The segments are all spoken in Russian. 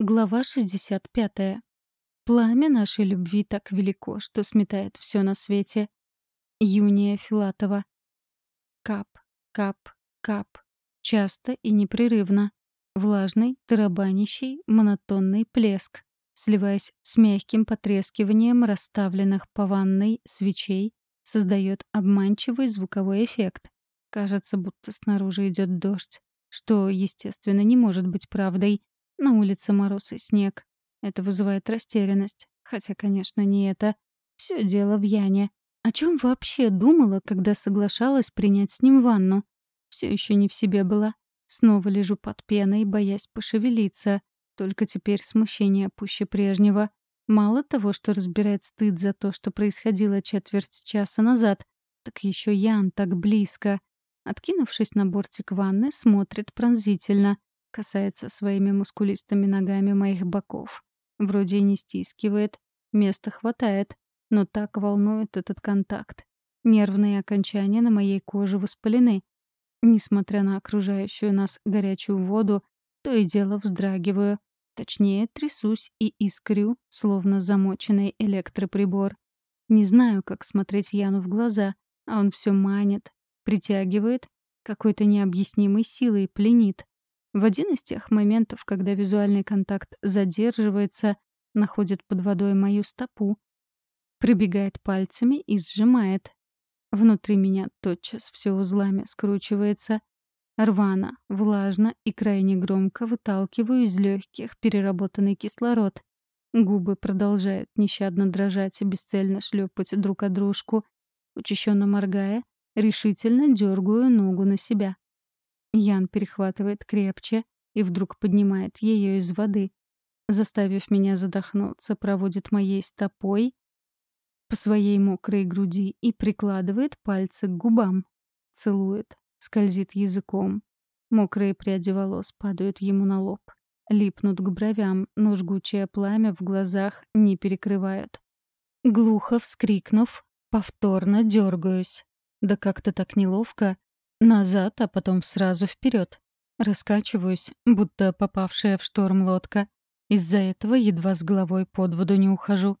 Глава 65. Пламя нашей любви так велико, что сметает все на свете. Юния Филатова. Кап, кап, кап. Часто и непрерывно. Влажный, тарабанящий, монотонный плеск, сливаясь с мягким потрескиванием расставленных по ванной свечей, создает обманчивый звуковой эффект. Кажется, будто снаружи идет дождь, что, естественно, не может быть правдой — на улице мороз и снег. Это вызывает растерянность. Хотя, конечно, не это. Все дело в Яне. О чем вообще думала, когда соглашалась принять с ним ванну? Все еще не в себе была. Снова лежу под пеной, боясь пошевелиться. Только теперь смущение пуще прежнего. Мало того, что разбирает стыд за то, что происходило четверть часа назад, так еще Ян так близко. Откинувшись на бортик ванны, смотрит пронзительно касается своими мускулистыми ногами моих боков. Вроде и не стискивает, места хватает, но так волнует этот контакт. Нервные окончания на моей коже воспалены. Несмотря на окружающую нас горячую воду, то и дело вздрагиваю. Точнее, трясусь и искрю, словно замоченный электроприбор. Не знаю, как смотреть Яну в глаза, а он все манит, притягивает, какой-то необъяснимой силой пленит. В один из тех моментов, когда визуальный контакт задерживается, находит под водой мою стопу, прибегает пальцами и сжимает. Внутри меня тотчас все узлами скручивается. Рвано, влажно и крайне громко выталкиваю из легких переработанный кислород. Губы продолжают нещадно дрожать и бесцельно шлепать друг о дружку. Учащенно моргая, решительно дергаю ногу на себя. Ян перехватывает крепче и вдруг поднимает ее из воды. Заставив меня задохнуться, проводит моей стопой по своей мокрой груди и прикладывает пальцы к губам. Целует, скользит языком. Мокрые пряди волос падают ему на лоб. Липнут к бровям, но жгучее пламя в глазах не перекрывают. Глухо вскрикнув, повторно дергаюсь. Да как-то так неловко, Назад, а потом сразу вперед. Раскачиваюсь, будто попавшая в шторм лодка. Из-за этого едва с головой под воду не ухожу.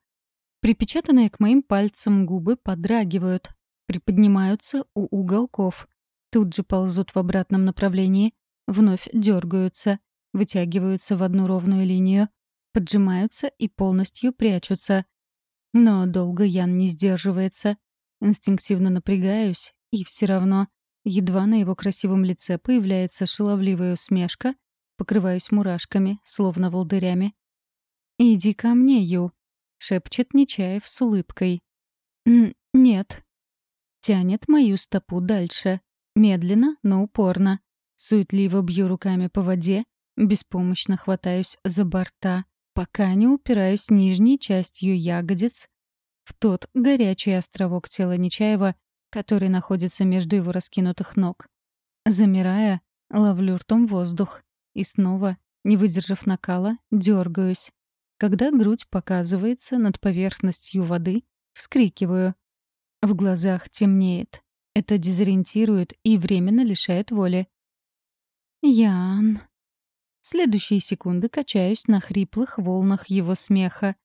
Припечатанные к моим пальцам губы подрагивают, приподнимаются у уголков. Тут же ползут в обратном направлении, вновь дергаются, вытягиваются в одну ровную линию, поджимаются и полностью прячутся. Но долго Ян не сдерживается. Инстинктивно напрягаюсь, и все равно Едва на его красивом лице появляется шаловливая усмешка, покрываюсь мурашками, словно волдырями. «Иди ко мне, Ю», — шепчет Нечаев с улыбкой. «Нет». Тянет мою стопу дальше. Медленно, но упорно. Суетливо бью руками по воде, беспомощно хватаюсь за борта, пока не упираюсь нижней частью ягодиц в тот горячий островок тела Нечаева, который находится между его раскинутых ног. Замирая, ловлю ртом воздух и снова, не выдержав накала, дергаюсь. Когда грудь показывается над поверхностью воды, вскрикиваю. В глазах темнеет. Это дезориентирует и временно лишает воли. «Ян...» Следующие секунды качаюсь на хриплых волнах его смеха.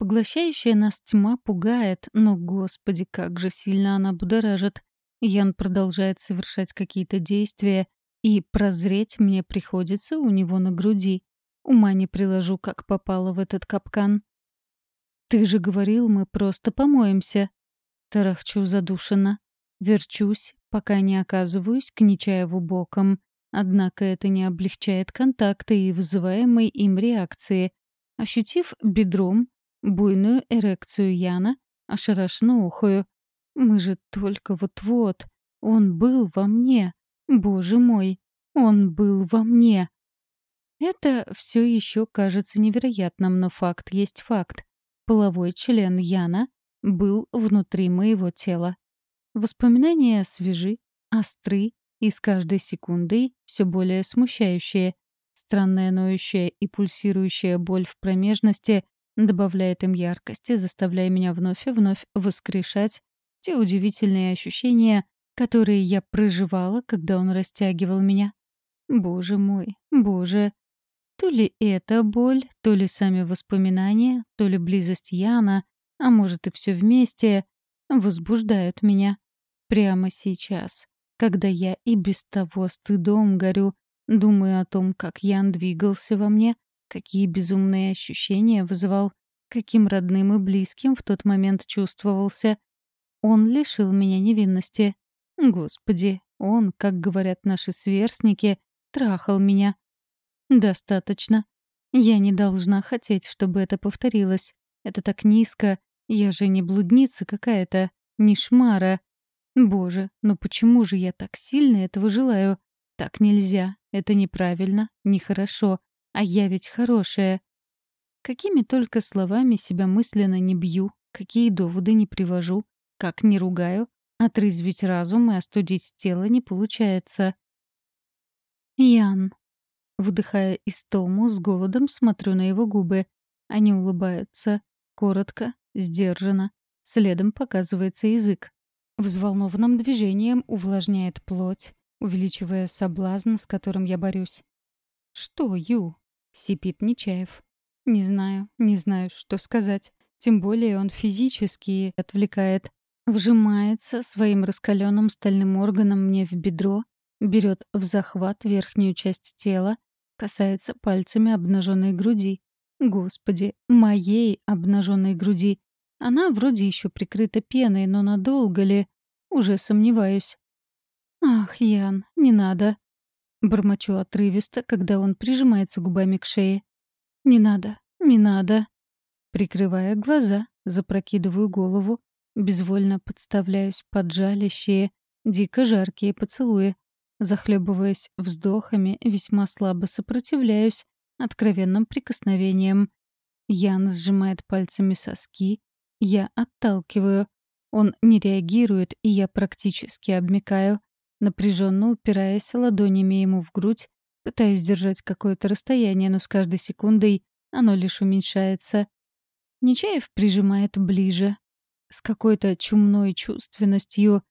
Поглощающая нас тьма пугает, но, господи, как же сильно она будоражит. Ян продолжает совершать какие-то действия, и прозреть мне приходится у него на груди. Ума не приложу, как попала в этот капкан. «Ты же говорил, мы просто помоемся». Тарахчу задушенно. Верчусь, пока не оказываюсь к Нечаеву боком. Однако это не облегчает контакты и вызываемой им реакции. Ощутив бедром, буйную эрекцию Яна, ошарашенно ухаю. Мы же только вот-вот. Он был во мне. Боже мой, он был во мне. Это все еще кажется невероятным, но факт есть факт. Половой член Яна был внутри моего тела. Воспоминания свежи, остры и с каждой секундой все более смущающие. Странная ноющая и пульсирующая боль в промежности добавляет им яркости, заставляя меня вновь и вновь воскрешать те удивительные ощущения, которые я проживала, когда он растягивал меня. Боже мой, боже. То ли это боль, то ли сами воспоминания, то ли близость Яна, а может и все вместе, возбуждают меня. Прямо сейчас, когда я и без того стыдом горю, думаю о том, как Ян двигался во мне, какие безумные ощущения вызывал, каким родным и близким в тот момент чувствовался. Он лишил меня невинности. Господи, он, как говорят наши сверстники, трахал меня. Достаточно. Я не должна хотеть, чтобы это повторилось. Это так низко. Я же не блудница какая-то, не шмара. Боже, но почему же я так сильно этого желаю? Так нельзя. Это неправильно, нехорошо. А я ведь хорошая. Какими только словами себя мысленно не бью, какие доводы не привожу, как не ругаю, отрезвить разум и остудить тело не получается. Ян. Выдыхая истому, с голодом смотрю на его губы. Они улыбаются. Коротко, сдержанно. Следом показывается язык. Взволнованным движением увлажняет плоть, увеличивая соблазн, с которым я борюсь. «Что, Ю?» — сипит Нечаев. «Не знаю, не знаю, что сказать. Тем более он физически отвлекает. Вжимается своим раскаленным стальным органом мне в бедро, берет в захват верхнюю часть тела, касается пальцами обнаженной груди. Господи, моей обнаженной груди. Она вроде еще прикрыта пеной, но надолго ли? Уже сомневаюсь. «Ах, Ян, не надо!» Бормочу отрывисто, когда он прижимается губами к шее. «Не надо, не надо!» Прикрывая глаза, запрокидываю голову, безвольно подставляюсь под жалящие, дико жаркие поцелуи. Захлебываясь вздохами, весьма слабо сопротивляюсь откровенным прикосновением. Ян сжимает пальцами соски, я отталкиваю. Он не реагирует, и я практически обмикаю напряженно упираясь ладонями ему в грудь, пытаясь держать какое-то расстояние, но с каждой секундой оно лишь уменьшается. Нечаев прижимает ближе, с какой-то чумной чувственностью,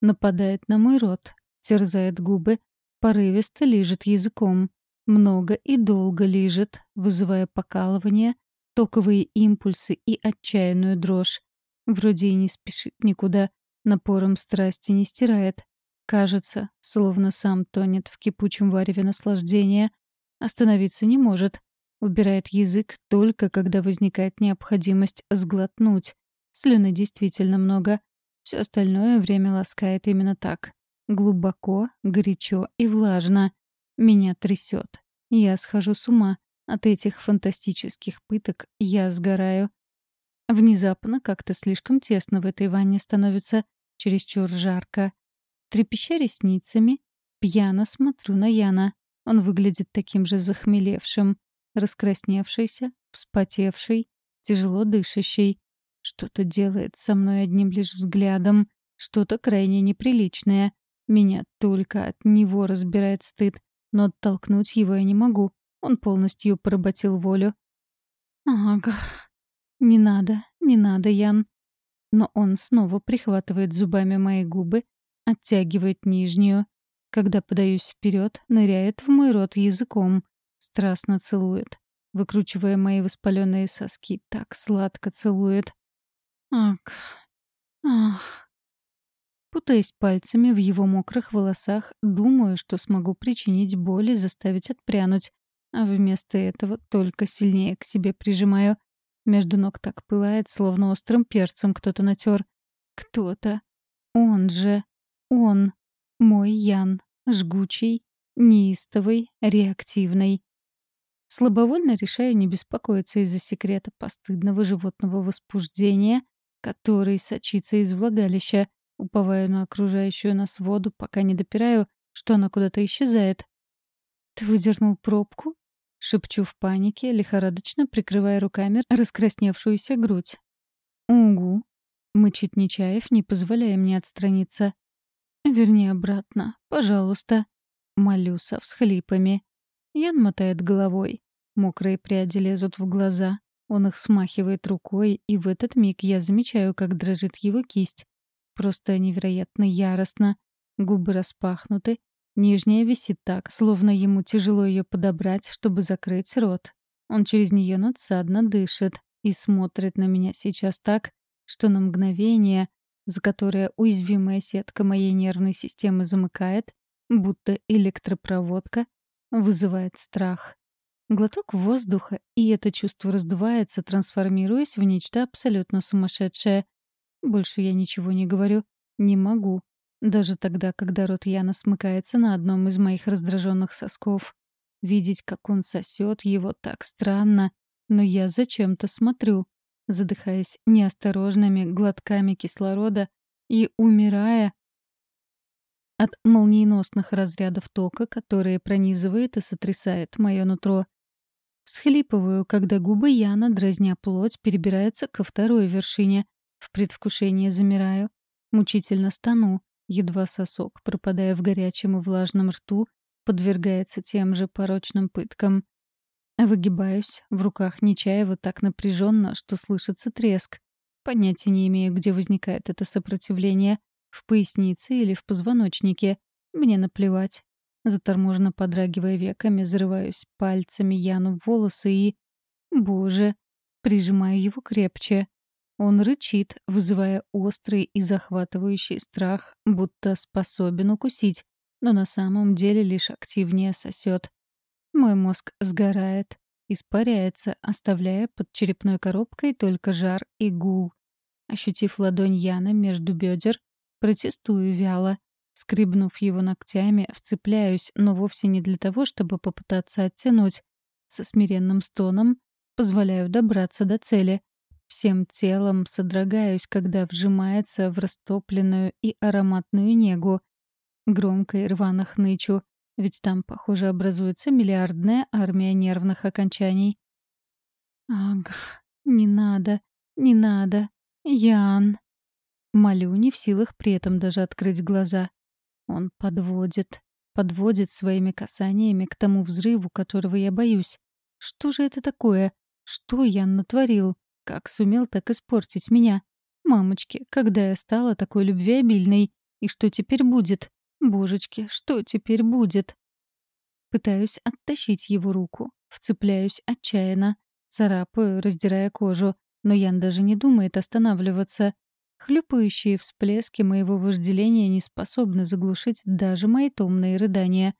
нападает на мой рот, терзает губы, порывисто лижет языком, много и долго лижет, вызывая покалывание, токовые импульсы и отчаянную дрожь. Вроде и не спешит никуда, напором страсти не стирает. Кажется, словно сам тонет в кипучем вареве наслаждения. Остановиться не может. Убирает язык только когда возникает необходимость сглотнуть. Слюны действительно много. Все остальное время ласкает именно так. Глубоко, горячо и влажно. Меня трясет. Я схожу с ума. От этих фантастических пыток я сгораю. Внезапно как-то слишком тесно в этой ванне становится. Чересчур жарко. Трепеща ресницами, пьяно смотрю на Яна. Он выглядит таким же захмелевшим, раскрасневшийся, вспотевший, тяжело дышащий. Что-то делает со мной одним лишь взглядом, что-то крайне неприличное. Меня только от него разбирает стыд, но оттолкнуть его я не могу. Он полностью поработил волю. «Ага, не надо, не надо, Ян». Но он снова прихватывает зубами мои губы, оттягивает нижнюю. Когда подаюсь вперед, ныряет в мой рот языком, страстно целует, выкручивая мои воспаленные соски, так сладко целует. Ах, ах. Путаясь пальцами в его мокрых волосах, думаю, что смогу причинить боль и заставить отпрянуть, а вместо этого только сильнее к себе прижимаю. Между ног так пылает, словно острым перцем кто-то натер. Кто-то. Он же. Он. Мой Ян. Жгучий, неистовый, реактивный. Слабовольно решаю не беспокоиться из-за секрета постыдного животного возбуждения, который сочится из влагалища, уповаю на окружающую нас воду, пока не допираю, что она куда-то исчезает. «Ты выдернул пробку?» — шепчу в панике, лихорадочно прикрывая руками раскрасневшуюся грудь. «Угу», — мычит Нечаев, не позволяя мне отстраниться. «Верни обратно, пожалуйста», — молю со всхлипами. Ян мотает головой. Мокрые пряди лезут в глаза. Он их смахивает рукой, и в этот миг я замечаю, как дрожит его кисть. Просто невероятно яростно. Губы распахнуты, Нижняя висит так, словно ему тяжело ее подобрать, чтобы закрыть рот. Он через нее надсадно дышит и смотрит на меня сейчас так, что на мгновение, за которое уязвимая сетка моей нервной системы замыкает, будто электропроводка, вызывает страх. Глоток воздуха, и это чувство раздувается, трансформируясь в нечто абсолютно сумасшедшее. Больше я ничего не говорю. Не могу. Даже тогда, когда рот Яна смыкается на одном из моих раздраженных сосков. Видеть, как он сосет его так странно. Но я зачем-то смотрю, задыхаясь неосторожными глотками кислорода и умирая от молниеносных разрядов тока, которые пронизывает и сотрясает мое нутро. Всхлипываю, когда губы Яна, дразня плоть, перебираются ко второй вершине. В предвкушении замираю. Мучительно стану. Едва сосок, пропадая в горячем и влажном рту, подвергается тем же порочным пыткам. Выгибаюсь, в руках Нечаева так напряженно, что слышится треск. Понятия не имею, где возникает это сопротивление. В пояснице или в позвоночнике. Мне наплевать. Заторможенно подрагивая веками, зарываюсь пальцами Яну в волосы и... Боже! Прижимаю его крепче. Он рычит, вызывая острый и захватывающий страх, будто способен укусить, но на самом деле лишь активнее сосет. Мой мозг сгорает, испаряется, оставляя под черепной коробкой только жар и гул. Ощутив ладонь Яна между бедер, протестую вяло. Скребнув его ногтями, вцепляюсь, но вовсе не для того, чтобы попытаться оттянуть. Со смиренным стоном позволяю добраться до цели. Всем телом содрогаюсь, когда вжимается в растопленную и ароматную негу. Громко и рвано хнычу, ведь там, похоже, образуется миллиардная армия нервных окончаний. «Ах, не надо, не надо, Ян!» Молю, не в силах при этом даже открыть глаза. Он подводит, подводит своими касаниями к тому взрыву, которого я боюсь. Что же это такое? Что Ян натворил? Как сумел так испортить меня? Мамочки, когда я стала такой любвеобильной? И что теперь будет? Божечки, что теперь будет? Пытаюсь оттащить его руку. Вцепляюсь отчаянно. Царапаю, раздирая кожу. Но Ян даже не думает останавливаться. Хлюпающие всплески моего вожделения не способны заглушить даже мои томные рыдания.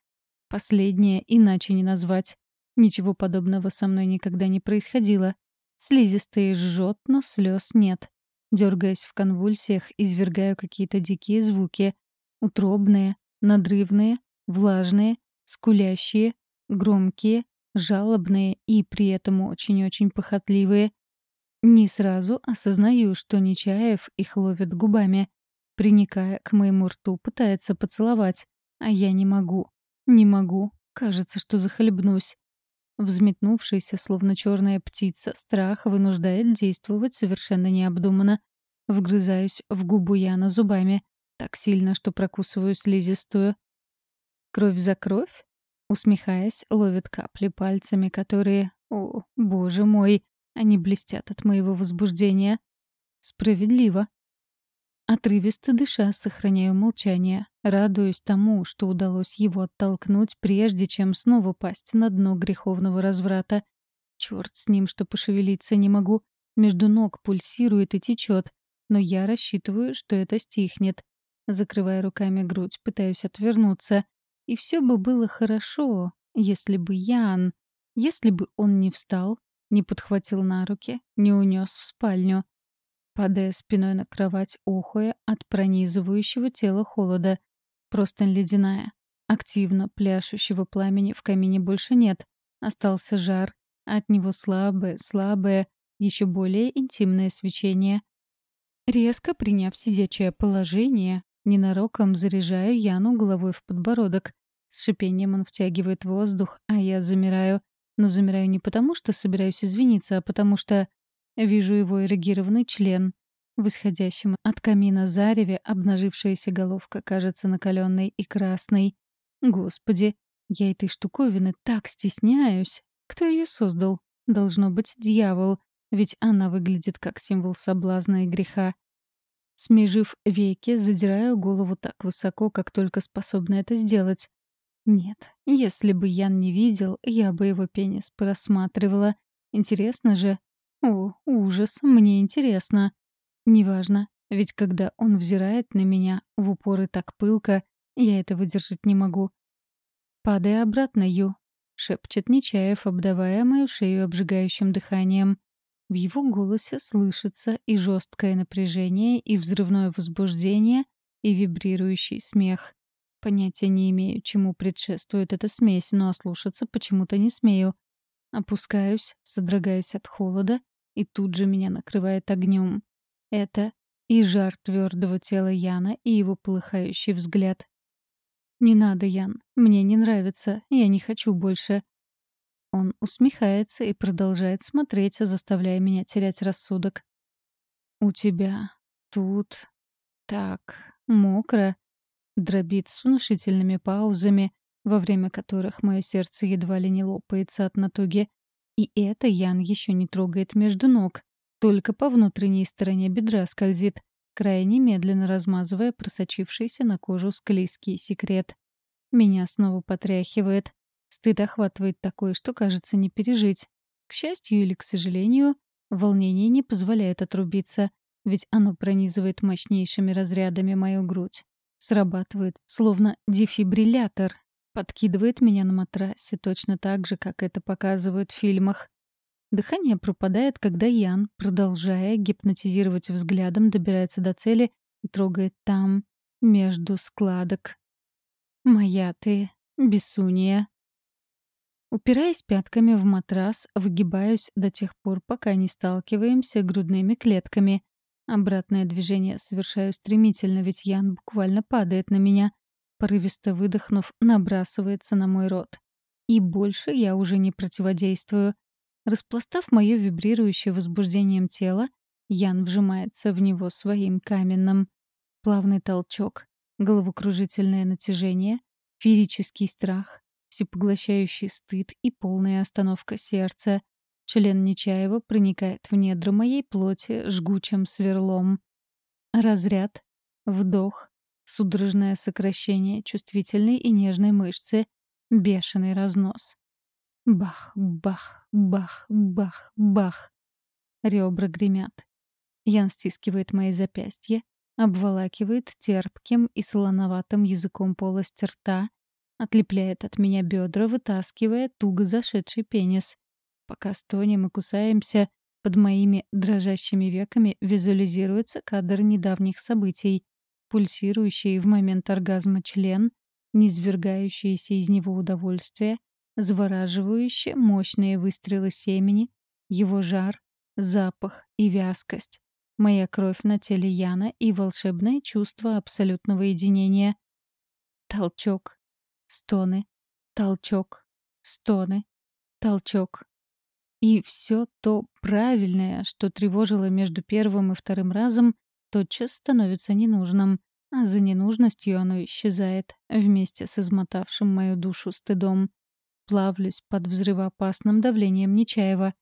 Последнее иначе не назвать. Ничего подобного со мной никогда не происходило. Слизистые жжет, но слез нет. Дергаясь в конвульсиях, извергаю какие-то дикие звуки. Утробные, надрывные, влажные, скулящие, громкие, жалобные и при этом очень-очень похотливые. Не сразу осознаю, что Нечаев их ловит губами. Приникая к моему рту, пытается поцеловать. А я не могу. Не могу. Кажется, что захлебнусь. Взметнувшийся, словно черная птица, страх вынуждает действовать совершенно необдуманно. Вгрызаюсь в губу Яна зубами. Так сильно, что прокусываю слизистую. «Кровь за кровь?» Усмехаясь, ловит капли пальцами, которые... О, боже мой! Они блестят от моего возбуждения. Справедливо. Отрывисто дыша, сохраняю молчание. Радуюсь тому, что удалось его оттолкнуть, прежде чем снова пасть на дно греховного разврата. Черт с ним, что пошевелиться не могу. Между ног пульсирует и течет. Но я рассчитываю, что это стихнет. Закрывая руками грудь, пытаюсь отвернуться. И все бы было хорошо, если бы Ян... Если бы он не встал, не подхватил на руки, не унес в спальню падая спиной на кровать, охуя от пронизывающего тела холода. Простынь ледяная. Активно пляшущего пламени в камине больше нет. Остался жар, от него слабое, слабое, еще более интимное свечение. Резко приняв сидячее положение, ненароком заряжаю Яну головой в подбородок. С шипением он втягивает воздух, а я замираю. Но замираю не потому, что собираюсь извиниться, а потому что Вижу его эрегированный член. В исходящем от камина зареве обнажившаяся головка кажется накаленной и красной. Господи, я этой штуковины так стесняюсь. Кто ее создал? Должно быть дьявол, ведь она выглядит как символ соблазна и греха. Смежив веки, задираю голову так высоко, как только способна это сделать. Нет, если бы Ян не видел, я бы его пенис просматривала. Интересно же. О, ужас, мне интересно. Неважно, ведь когда он взирает на меня в упор и так пылко, я это выдержать не могу. «Падай обратно, Ю», — шепчет Нечаев, обдавая мою шею обжигающим дыханием. В его голосе слышится и жесткое напряжение, и взрывное возбуждение, и вибрирующий смех. Понятия не имею, чему предшествует эта смесь, но ослушаться почему-то не смею. Опускаюсь, содрогаясь от холода, и тут же меня накрывает огнем. Это и жар твердого тела Яна, и его полыхающий взгляд. «Не надо, Ян. Мне не нравится. Я не хочу больше». Он усмехается и продолжает смотреть, заставляя меня терять рассудок. «У тебя тут так мокро», — дробит с внушительными паузами, во время которых мое сердце едва ли не лопается от натуги. И это Ян еще не трогает между ног, только по внутренней стороне бедра скользит, крайне медленно размазывая просочившийся на кожу склизкий секрет. Меня снова потряхивает. Стыд охватывает такое, что кажется не пережить. К счастью или к сожалению, волнение не позволяет отрубиться, ведь оно пронизывает мощнейшими разрядами мою грудь. Срабатывает, словно дефибриллятор, подкидывает меня на матрасе точно так же, как это показывают в фильмах. Дыхание пропадает, когда Ян, продолжая гипнотизировать взглядом, добирается до цели и трогает там, между складок. «Моя ты, бесуния». Упираясь пятками в матрас, выгибаюсь до тех пор, пока не сталкиваемся грудными клетками. Обратное движение совершаю стремительно, ведь Ян буквально падает на меня. Порывисто выдохнув, набрасывается на мой рот. И больше я уже не противодействую. Распластав мое вибрирующее возбуждением тело, Ян вжимается в него своим каменным. Плавный толчок, головокружительное натяжение, физический страх, всепоглощающий стыд и полная остановка сердца. Член Нечаева проникает в недра моей плоти жгучим сверлом. Разряд, вдох, судорожное сокращение чувствительной и нежной мышцы, бешеный разнос. Бах, бах, бах, бах, бах. Ребра гремят. Ян стискивает мои запястья, обволакивает терпким и солоноватым языком полость рта, отлепляет от меня бедра, вытаскивая туго зашедший пенис. Пока стонем и кусаемся, под моими дрожащими веками визуализируется кадр недавних событий, пульсирующий в момент оргазма член, низвергающееся из него удовольствие, завораживающие мощные выстрелы семени, его жар, запах и вязкость, моя кровь на теле Яна и волшебное чувство абсолютного единения. Толчок, стоны, толчок, стоны, толчок. И все то правильное, что тревожило между первым и вторым разом, тотчас становится ненужным, а за ненужностью оно исчезает вместе с измотавшим мою душу стыдом. Плавлюсь под взрывоопасным давлением Нечаева.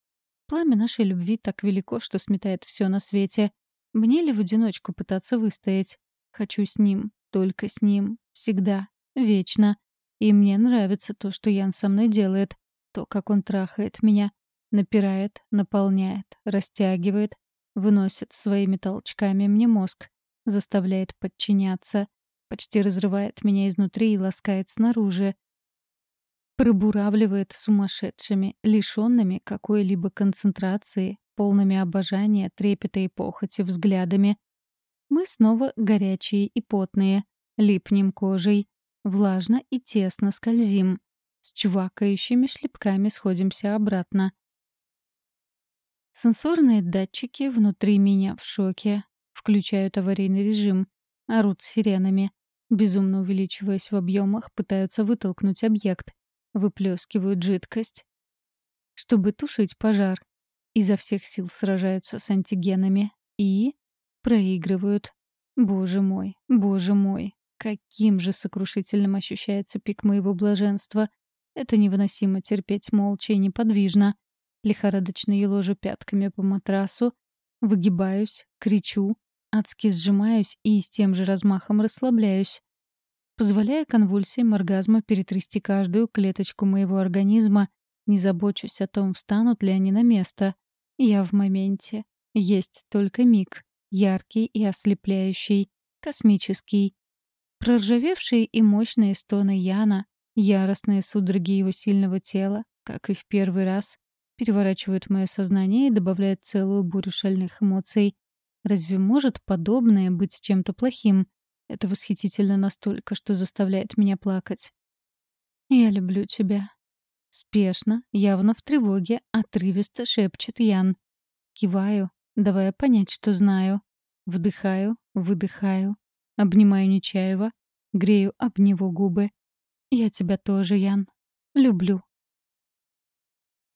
Пламя нашей любви так велико, что сметает все на свете. Мне ли в одиночку пытаться выстоять? Хочу с ним, только с ним, всегда, вечно. И мне нравится то, что Ян со мной делает, то, как он трахает меня, напирает, наполняет, растягивает, выносит своими толчками мне мозг, заставляет подчиняться, почти разрывает меня изнутри и ласкает снаружи, пробуравливает сумасшедшими, лишенными какой-либо концентрации, полными обожания, трепета и похоти взглядами. Мы снова горячие и потные, липнем кожей, влажно и тесно скользим, с чувакающими шлепками сходимся обратно. Сенсорные датчики внутри меня в шоке, включают аварийный режим, орут сиренами, безумно увеличиваясь в объемах, пытаются вытолкнуть объект, выплескивают жидкость, чтобы тушить пожар. Изо всех сил сражаются с антигенами и проигрывают. Боже мой, боже мой, каким же сокрушительным ощущается пик моего блаженства. Это невыносимо терпеть молча и неподвижно. Лихорадочно еложу пятками по матрасу, выгибаюсь, кричу, адски сжимаюсь и с тем же размахом расслабляюсь. Позволяя конвульсиям оргазма перетрясти каждую клеточку моего организма, не забочусь о том, встанут ли они на место. Я в моменте. Есть только миг. Яркий и ослепляющий. Космический. Проржавевшие и мощные стоны Яна, яростные судороги его сильного тела, как и в первый раз, переворачивают мое сознание и добавляют целую бурю шальных эмоций. Разве может подобное быть чем-то плохим? Это восхитительно настолько, что заставляет меня плакать. «Я люблю тебя». Спешно, явно в тревоге, отрывисто шепчет Ян. Киваю, давая понять, что знаю. Вдыхаю, выдыхаю. Обнимаю Нечаева, грею об него губы. «Я тебя тоже, Ян. Люблю».